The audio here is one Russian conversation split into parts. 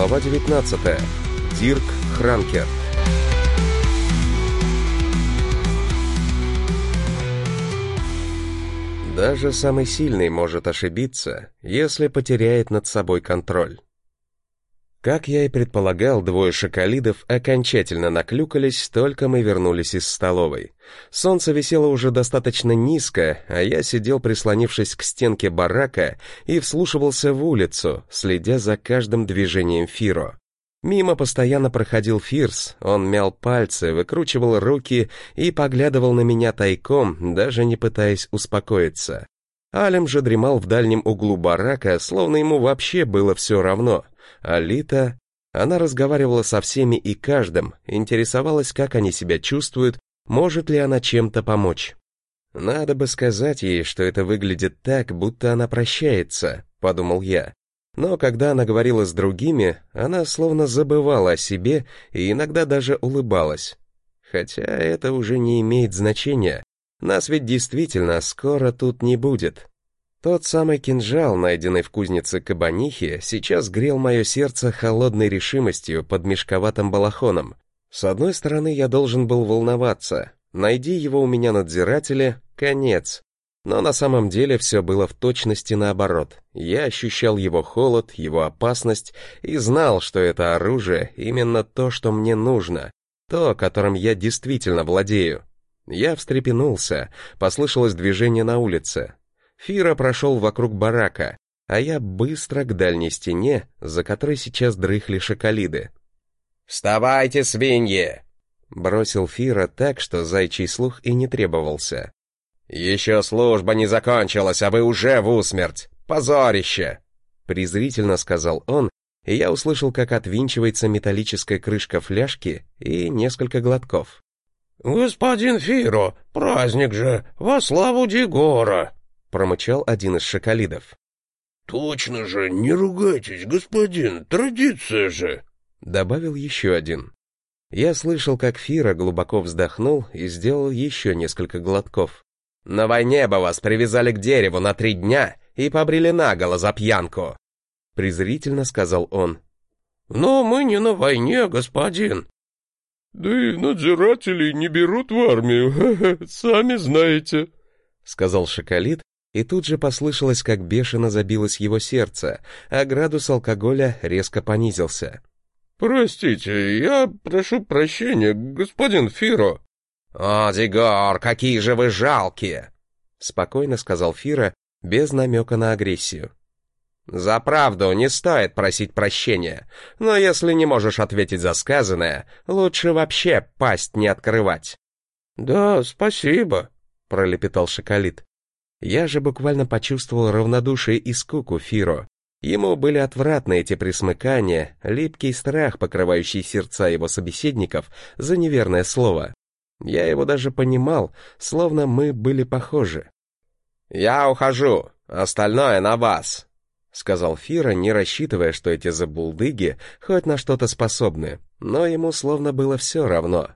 Глава 19. Дирк Хранкер. Даже самый сильный может ошибиться, если потеряет над собой контроль. Как я и предполагал, двое шоколидов окончательно наклюкались, только мы вернулись из столовой. Солнце висело уже достаточно низко, а я сидел, прислонившись к стенке барака, и вслушивался в улицу, следя за каждым движением Фиро. Мимо постоянно проходил Фирс, он мял пальцы, выкручивал руки и поглядывал на меня тайком, даже не пытаясь успокоиться. Алем же дремал в дальнем углу барака, словно ему вообще было все равно. Алита... Она разговаривала со всеми и каждым, интересовалась, как они себя чувствуют, может ли она чем-то помочь. «Надо бы сказать ей, что это выглядит так, будто она прощается», — подумал я. Но когда она говорила с другими, она словно забывала о себе и иногда даже улыбалась. Хотя это уже не имеет значения. Нас ведь действительно скоро тут не будет. Тот самый кинжал, найденный в кузнице Кабанихи, сейчас грел мое сердце холодной решимостью под мешковатым балахоном. С одной стороны, я должен был волноваться. Найди его у меня надзиратели — конец. Но на самом деле все было в точности наоборот. Я ощущал его холод, его опасность и знал, что это оружие именно то, что мне нужно, то, которым я действительно владею. Я встрепенулся, послышалось движение на улице. Фира прошел вокруг барака, а я быстро к дальней стене, за которой сейчас дрыхли шоколиды. «Вставайте, свиньи!» Бросил Фира так, что зайчий слух и не требовался. «Еще служба не закончилась, а вы уже в усмерть! Позорище!» Презрительно сказал он, и я услышал, как отвинчивается металлическая крышка фляжки и несколько глотков. «Господин Фиро, праздник же, во славу Дигора!» Промычал один из шоколидов. «Точно же, не ругайтесь, господин, традиция же!» Добавил еще один. Я слышал, как Фира глубоко вздохнул и сделал еще несколько глотков. «На войне бы вас привязали к дереву на три дня и побрили наголо за пьянку!» Презрительно сказал он. «Но мы не на войне, господин!» «Да и надзиратели не берут в армию, сами знаете», — сказал Шоколит и тут же послышалось, как бешено забилось его сердце, а градус алкоголя резко понизился. «Простите, я прошу прощения, господин Фиро». «О, Дигор, какие же вы жалкие!» — спокойно сказал Фира, без намека на агрессию. «За правду не стоит просить прощения, но если не можешь ответить за сказанное, лучше вообще пасть не открывать». «Да, спасибо», — пролепетал Шоколит. Я же буквально почувствовал равнодушие и скуку Фиро. Ему были отвратны эти присмыкания, липкий страх, покрывающий сердца его собеседников за неверное слово. Я его даже понимал, словно мы были похожи. «Я ухожу, остальное на вас», — сказал Фира, не рассчитывая, что эти забулдыги хоть на что-то способны, но ему словно было все равно.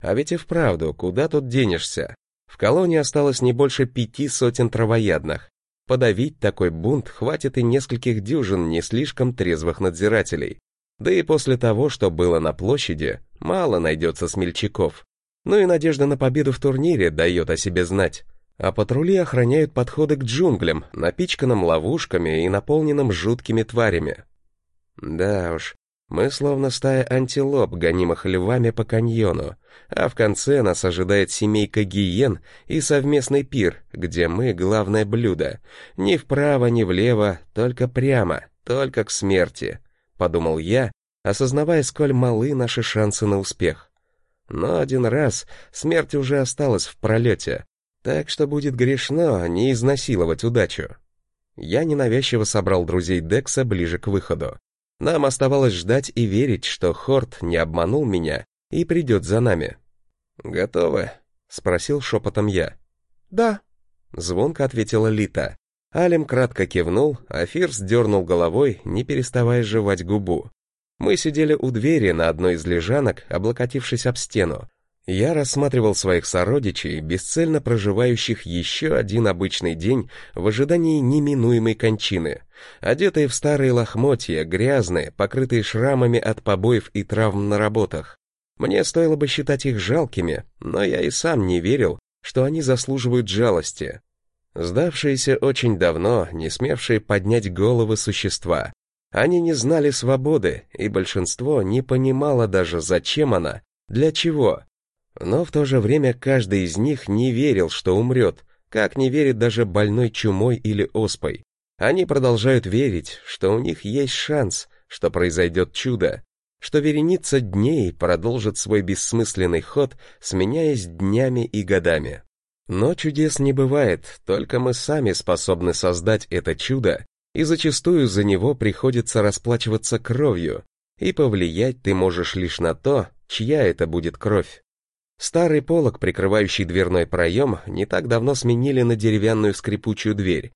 А ведь и вправду, куда тут денешься? В колонии осталось не больше пяти сотен травоядных. Подавить такой бунт хватит и нескольких дюжин не слишком трезвых надзирателей. Да и после того, что было на площади, мало найдется смельчаков. Ну и надежда на победу в турнире дает о себе знать. А патрули охраняют подходы к джунглям, напичканным ловушками и наполненным жуткими тварями. Да уж, мы словно стая антилоп, гонимых львами по каньону, а в конце нас ожидает семейка гиен и совместный пир, где мы главное блюдо. Ни вправо, ни влево, только прямо, только к смерти, подумал я, осознавая, сколь малы наши шансы на успех. Но один раз смерть уже осталась в пролете, так что будет грешно не изнасиловать удачу. Я ненавязчиво собрал друзей Декса ближе к выходу. Нам оставалось ждать и верить, что Хорт не обманул меня и придет за нами. «Готовы?» — спросил шепотом я. «Да», — звонко ответила Лита. Алим кратко кивнул, а Фирс дернул головой, не переставая жевать губу. Мы сидели у двери на одной из лежанок, облокотившись об стену. Я рассматривал своих сородичей, бесцельно проживающих еще один обычный день в ожидании неминуемой кончины, одетые в старые лохмотья, грязные, покрытые шрамами от побоев и травм на работах. Мне стоило бы считать их жалкими, но я и сам не верил, что они заслуживают жалости. Сдавшиеся очень давно, не смевшие поднять головы существа. Они не знали свободы, и большинство не понимало даже, зачем она, для чего. Но в то же время каждый из них не верил, что умрет, как не верит даже больной чумой или оспой. Они продолжают верить, что у них есть шанс, что произойдет чудо, что вереница дней продолжит свой бессмысленный ход, сменяясь днями и годами. Но чудес не бывает, только мы сами способны создать это чудо, и зачастую за него приходится расплачиваться кровью, и повлиять ты можешь лишь на то, чья это будет кровь. Старый полог, прикрывающий дверной проем, не так давно сменили на деревянную скрипучую дверь.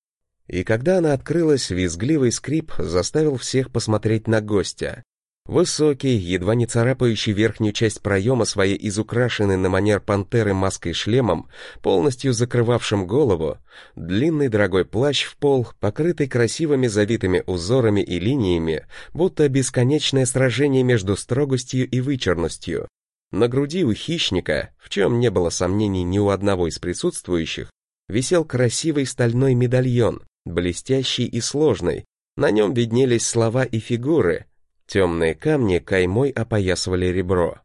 И когда она открылась, визгливый скрип заставил всех посмотреть на гостя. Высокий, едва не царапающий верхнюю часть проема своей изукрашенной на манер пантеры маской шлемом, полностью закрывавшим голову, длинный дорогой плащ в пол, покрытый красивыми завитыми узорами и линиями, будто бесконечное сражение между строгостью и вычурностью, на груди у хищника, в чем не было сомнений ни у одного из присутствующих, висел красивый стальной медальон, блестящий и сложный. На нем виднелись слова и фигуры. Темные камни каймой опоясывали ребро.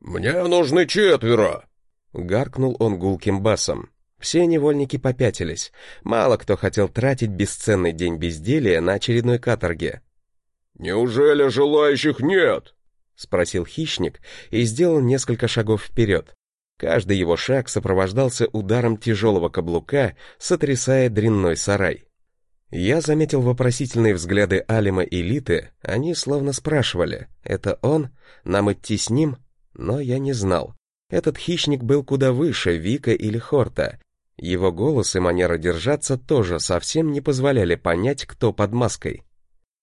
«Мне нужны четверо!» — гаркнул он гулким басом. Все невольники попятились. Мало кто хотел тратить бесценный день безделия на очередной каторге. «Неужели желающих нет?» — спросил хищник и сделал несколько шагов вперед. Каждый его шаг сопровождался ударом тяжелого каблука, сотрясая дрянной сарай. Я заметил вопросительные взгляды Алима и Литы, они словно спрашивали, это он, нам идти с ним? Но я не знал. Этот хищник был куда выше Вика или Хорта. Его голос и манера держаться тоже совсем не позволяли понять, кто под маской.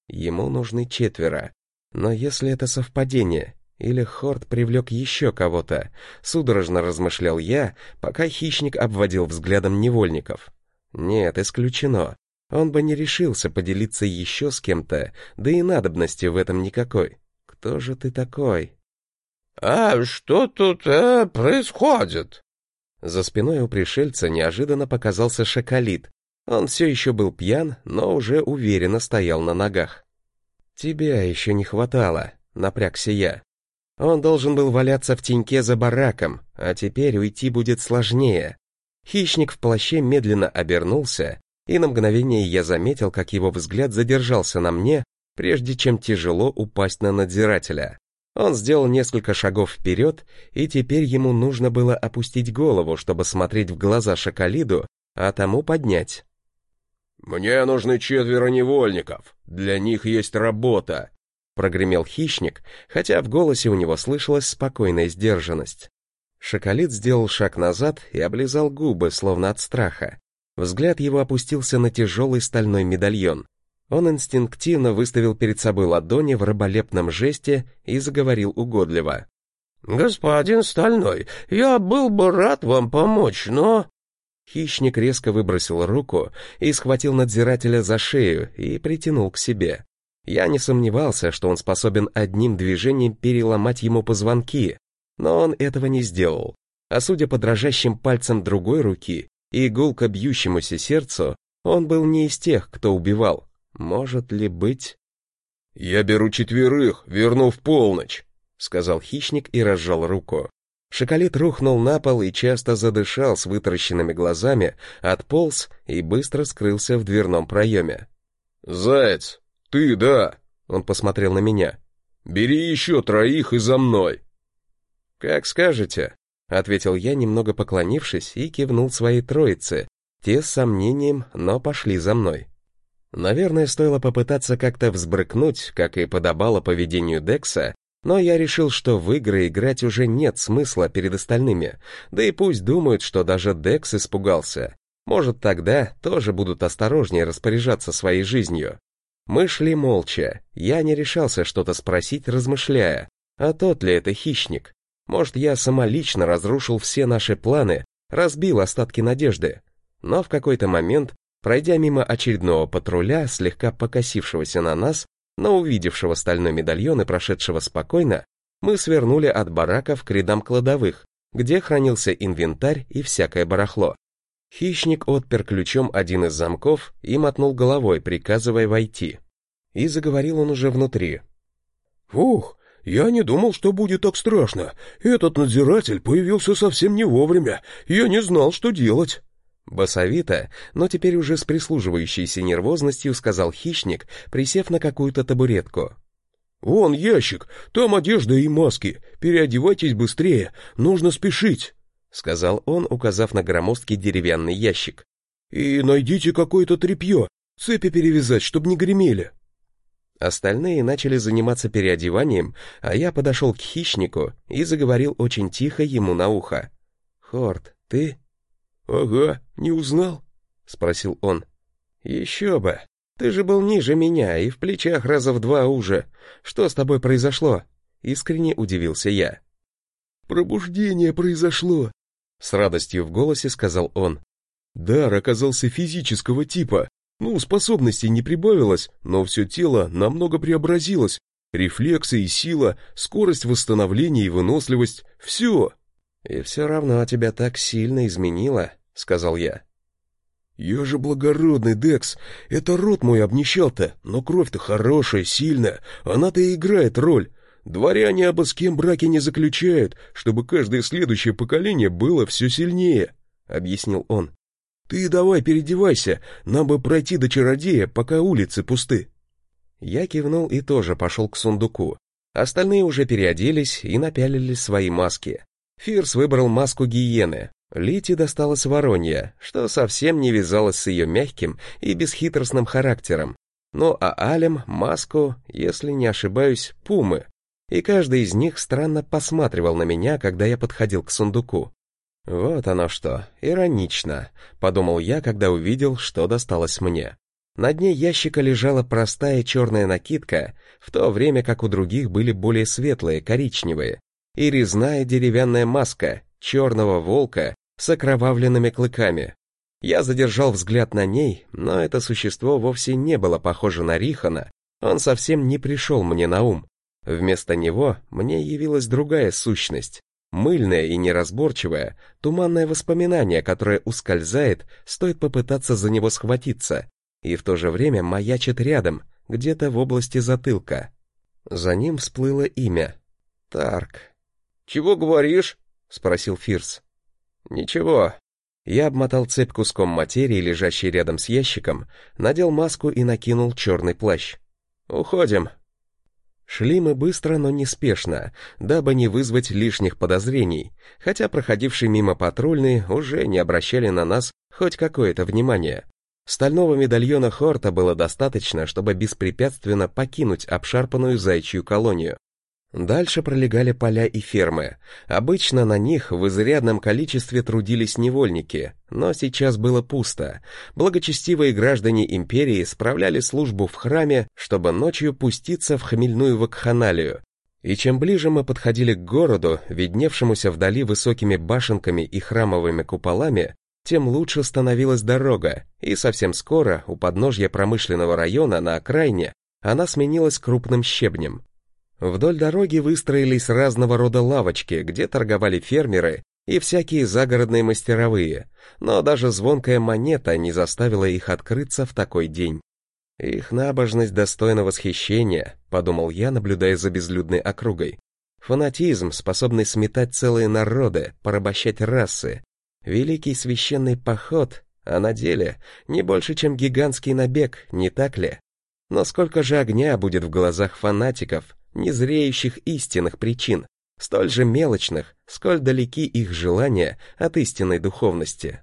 Ему нужны четверо. Но если это совпадение, или Хорд привлек еще кого-то, судорожно размышлял я, пока хищник обводил взглядом невольников. Нет, исключено. Он бы не решился поделиться еще с кем-то, да и надобности в этом никакой. Кто же ты такой? «А что тут э, происходит?» За спиной у пришельца неожиданно показался шакалит. Он все еще был пьян, но уже уверенно стоял на ногах. «Тебя еще не хватало», — напрягся я. «Он должен был валяться в теньке за бараком, а теперь уйти будет сложнее». Хищник в плаще медленно обернулся, и на мгновение я заметил, как его взгляд задержался на мне, прежде чем тяжело упасть на надзирателя. Он сделал несколько шагов вперед, и теперь ему нужно было опустить голову, чтобы смотреть в глаза Шакалиду, а тому поднять. «Мне нужны четверо невольников. Для них есть работа», — прогремел хищник, хотя в голосе у него слышалась спокойная сдержанность. Шоколит сделал шаг назад и облизал губы, словно от страха. Взгляд его опустился на тяжелый стальной медальон. Он инстинктивно выставил перед собой ладони в раболепном жесте и заговорил угодливо. «Господин Стальной, я был бы рад вам помочь, но...» Хищник резко выбросил руку и схватил надзирателя за шею и притянул к себе. Я не сомневался, что он способен одним движением переломать ему позвонки, но он этого не сделал. А судя по дрожащим пальцам другой руки и гулко бьющемуся сердцу, он был не из тех, кто убивал. Может ли быть... «Я беру четверых, верну в полночь», — сказал хищник и разжал руку. Шоколит рухнул на пол и часто задышал с вытаращенными глазами, отполз и быстро скрылся в дверном проеме. «Заяц, ты, да?» — он посмотрел на меня. «Бери еще троих и за мной». «Как скажете», — ответил я, немного поклонившись, и кивнул своей троице. Те с сомнением, но пошли за мной. Наверное, стоило попытаться как-то взбрыкнуть, как и подобало поведению Декса, но я решил, что в игры играть уже нет смысла перед остальными, да и пусть думают, что даже Декс испугался. Может, тогда тоже будут осторожнее распоряжаться своей жизнью. Мы шли молча, я не решался что-то спросить, размышляя, а тот ли это хищник? Может, я самолично разрушил все наши планы, разбил остатки надежды. Но в какой-то момент, пройдя мимо очередного патруля, слегка покосившегося на нас, но увидевшего стальной медальон и прошедшего спокойно, мы свернули от бараков к рядам кладовых, где хранился инвентарь и всякое барахло. Хищник отпер ключом один из замков и мотнул головой, приказывая войти. И заговорил он уже внутри. «Ух, я не думал, что будет так страшно. Этот надзиратель появился совсем не вовремя. Я не знал, что делать». Басовито, но теперь уже с прислуживающейся нервозностью сказал хищник, присев на какую-то табуретку. «Вон ящик, там одежда и маски. Переодевайтесь быстрее, нужно спешить», — сказал он, указав на громоздкий деревянный ящик. «И найдите какое-то тряпье, цепи перевязать, чтобы не гремели». Остальные начали заниматься переодеванием, а я подошел к хищнику и заговорил очень тихо ему на ухо. «Хорд, ты?» «Ага, не узнал?» — спросил он. «Еще бы, ты же был ниже меня и в плечах раза в два уже. Что с тобой произошло?» Искренне удивился я. «Пробуждение произошло», — с радостью в голосе сказал он. «Дар оказался физического типа. Ну, способностей не прибавилось, но все тело намного преобразилось. Рефлексы и сила, скорость восстановления и выносливость — все». «И все равно тебя так сильно изменило», — сказал я. «Я же благородный, Декс. Это рот мой обнищал-то, но кровь-то хорошая, сильная. Она-то и играет роль. Дворяне оба с кем браки не заключают, чтобы каждое следующее поколение было все сильнее», — объяснил он. «Ты давай переодевайся, нам бы пройти до чародея, пока улицы пусты». Я кивнул и тоже пошел к сундуку. Остальные уже переоделись и напялили свои маски. Фирс выбрал маску гиены, Лити досталась воронья, что совсем не вязалось с ее мягким и бесхитростным характером. Ну а Алем — маску, если не ошибаюсь, пумы. И каждый из них странно посматривал на меня, когда я подходил к сундуку. «Вот оно что, иронично», — подумал я, когда увидел, что досталось мне. На дне ящика лежала простая черная накидка, в то время как у других были более светлые, коричневые, и резная деревянная маска, черного волка с окровавленными клыками. Я задержал взгляд на ней, но это существо вовсе не было похоже на Рихана, он совсем не пришел мне на ум. Вместо него мне явилась другая сущность, мыльное и неразборчивое, туманное воспоминание, которое ускользает, стоит попытаться за него схватиться, и в то же время маячит рядом, где-то в области затылка. За ним всплыло имя. Тарк. «Чего говоришь?» — спросил Фирс. «Ничего». Я обмотал цепь куском материи, лежащей рядом с ящиком, надел маску и накинул черный плащ. «Уходим». Шли мы быстро, но неспешно, дабы не вызвать лишних подозрений, хотя проходившие мимо патрульные уже не обращали на нас хоть какое-то внимание. Стального медальона Хорта было достаточно, чтобы беспрепятственно покинуть обшарпанную зайчью колонию. Дальше пролегали поля и фермы. Обычно на них в изрядном количестве трудились невольники, но сейчас было пусто. Благочестивые граждане империи справляли службу в храме, чтобы ночью пуститься в хмельную вакханалию. И чем ближе мы подходили к городу, видневшемуся вдали высокими башенками и храмовыми куполами, тем лучше становилась дорога, и совсем скоро у подножья промышленного района на окраине она сменилась крупным щебнем. Вдоль дороги выстроились разного рода лавочки, где торговали фермеры и всякие загородные мастеровые, но даже звонкая монета не заставила их открыться в такой день. Их набожность достойна восхищения, подумал я, наблюдая за безлюдной округой. Фанатизм, способный сметать целые народы, порабощать расы. Великий священный поход, а на деле не больше, чем гигантский набег, не так ли? Но сколько же огня будет в глазах фанатиков, незреющих истинных причин, столь же мелочных, сколь далеки их желания от истинной духовности.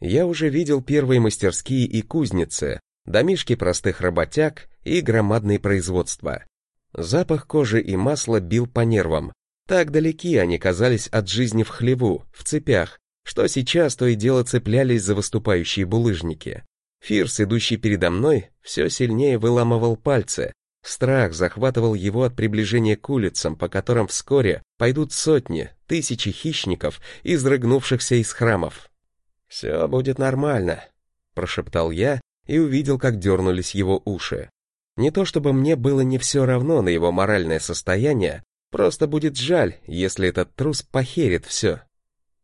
Я уже видел первые мастерские и кузницы, домишки простых работяг и громадные производства. Запах кожи и масла бил по нервам. Так далеки они казались от жизни в хлеву, в цепях, что сейчас то и дело цеплялись за выступающие булыжники. Фирс, идущий передо мной, все сильнее выламывал пальцы, Страх захватывал его от приближения к улицам, по которым вскоре пойдут сотни, тысячи хищников, изрыгнувшихся из храмов. «Все будет нормально», — прошептал я и увидел, как дернулись его уши. Не то чтобы мне было не все равно на его моральное состояние, просто будет жаль, если этот трус похерит все.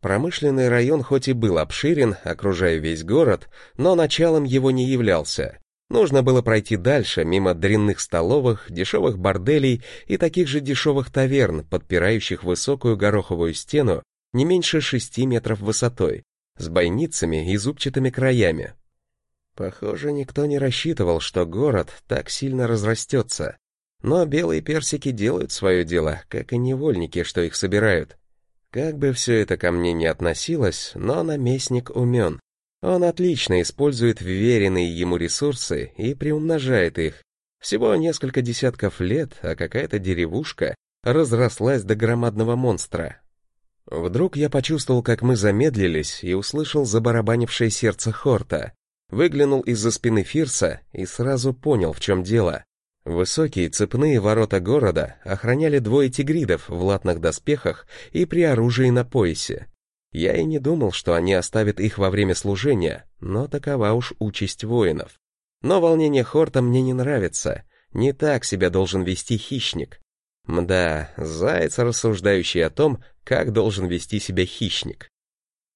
Промышленный район хоть и был обширен, окружая весь город, но началом его не являлся. Нужно было пройти дальше, мимо дрянных столовых, дешевых борделей и таких же дешевых таверн, подпирающих высокую гороховую стену не меньше шести метров высотой, с бойницами и зубчатыми краями. Похоже, никто не рассчитывал, что город так сильно разрастется. Но белые персики делают свое дело, как и невольники, что их собирают. Как бы все это ко мне не относилось, но наместник умен. Он отлично использует вверенные ему ресурсы и приумножает их. Всего несколько десятков лет, а какая-то деревушка разрослась до громадного монстра. Вдруг я почувствовал, как мы замедлились, и услышал забарабанившее сердце Хорта. Выглянул из-за спины Фирса и сразу понял, в чем дело. Высокие цепные ворота города охраняли двое тигридов в латных доспехах и при оружии на поясе. Я и не думал, что они оставят их во время служения, но такова уж участь воинов. Но волнение Хорта мне не нравится. Не так себя должен вести хищник. Мда, заяц, рассуждающий о том, как должен вести себя хищник.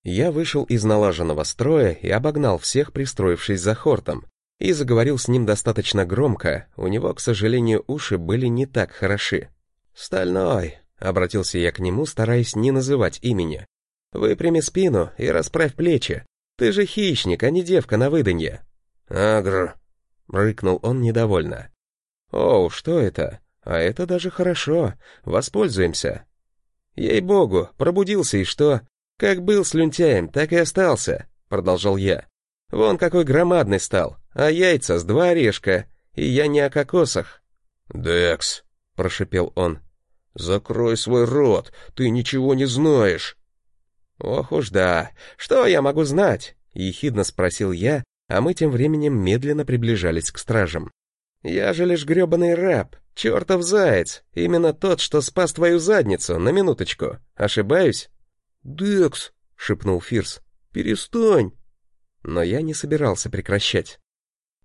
Я вышел из налаженного строя и обогнал всех, пристроившись за Хортом, и заговорил с ним достаточно громко, у него, к сожалению, уши были не так хороши. «Стальной», — обратился я к нему, стараясь не называть имени, — «выпрями спину и расправь плечи. Ты же хищник, а не девка на выданье». «Агр», — рыкнул он недовольно. «Оу, что это? А это даже хорошо, воспользуемся». «Ей-богу, пробудился и что? Как был слюнтяем, так и остался», — продолжал я. «Вон какой громадный стал, а яйца с два орешка, и я не о кокосах». «Декс», — прошепел он, — «закрой свой рот, ты ничего не знаешь». «Ох уж да, что я могу знать?» — ехидно спросил я, а мы тем временем медленно приближались к стражам. «Я же лишь гребаный раб, чертов заяц, именно тот, что спас твою задницу, на минуточку. Ошибаюсь?» «Декс», — шепнул Фирс, — «перестань». Но я не собирался прекращать.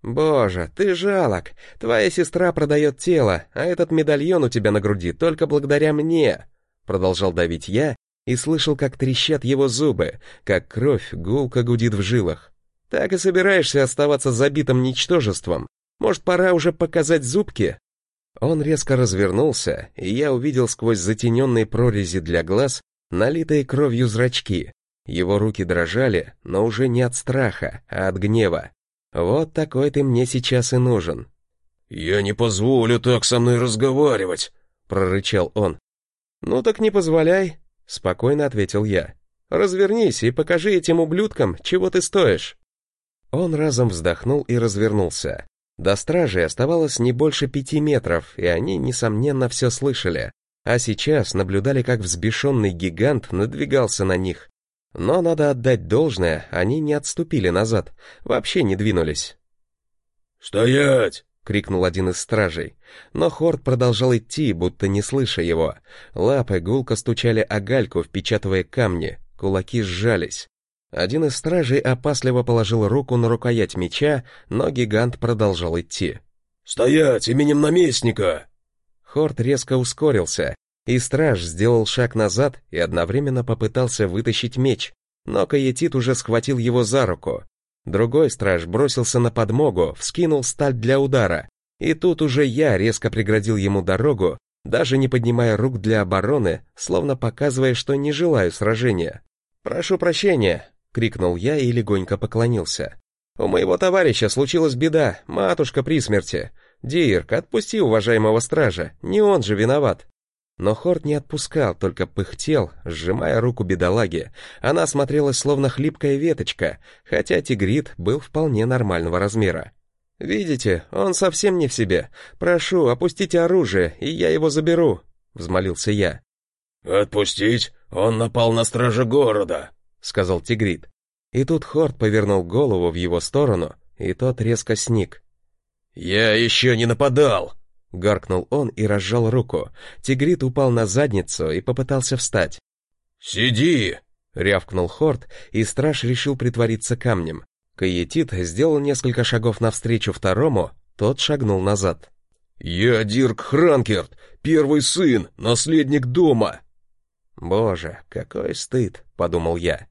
«Боже, ты жалок! Твоя сестра продает тело, а этот медальон у тебя на груди только благодаря мне!» Продолжал давить я и слышал, как трещат его зубы, как кровь гулко гудит в жилах. «Так и собираешься оставаться забитым ничтожеством? Может, пора уже показать зубки?» Он резко развернулся, и я увидел сквозь затененные прорези для глаз налитые кровью зрачки. Его руки дрожали, но уже не от страха, а от гнева. Вот такой ты мне сейчас и нужен. «Я не позволю так со мной разговаривать», — прорычал он. «Ну так не позволяй», — спокойно ответил я. «Развернись и покажи этим ублюдкам, чего ты стоишь». Он разом вздохнул и развернулся. До стражи оставалось не больше пяти метров, и они, несомненно, все слышали. А сейчас наблюдали, как взбешенный гигант надвигался на них. Но надо отдать должное, они не отступили назад, вообще не двинулись. «Стоять!» — крикнул один из стражей. Но Хорд продолжал идти, будто не слыша его. Лапы гулко стучали о гальку, впечатывая камни, кулаки сжались. Один из стражей опасливо положил руку на рукоять меча, но гигант продолжал идти. «Стоять, именем наместника!» Хорд резко ускорился, и страж сделал шаг назад и одновременно попытался вытащить меч, но Каетит уже схватил его за руку. Другой страж бросился на подмогу, вскинул сталь для удара, и тут уже я резко преградил ему дорогу, даже не поднимая рук для обороны, словно показывая, что не желаю сражения. «Прошу прощения», — крикнул я и легонько поклонился. «У моего товарища случилась беда, матушка при смерти. Дирк, отпусти уважаемого стража, не он же виноват». Но Хорт не отпускал, только пыхтел, сжимая руку бедолаги. Она смотрелась словно хлипкая веточка, хотя тигрит был вполне нормального размера. «Видите, он совсем не в себе. Прошу, опустите оружие, и я его заберу», — взмолился я. «Отпустить? Он напал на стража города», — сказал тигрит. И тут Хорт повернул голову в его сторону, и тот резко сник. «Я еще не нападал», гаркнул он и разжал руку. Тигрит упал на задницу и попытался встать. «Сиди!» — рявкнул Хорт, и страж решил притвориться камнем. Каетит сделал несколько шагов навстречу второму, тот шагнул назад. «Я Дирк Хранкерт, первый сын, наследник дома!» «Боже, какой стыд!» — подумал я.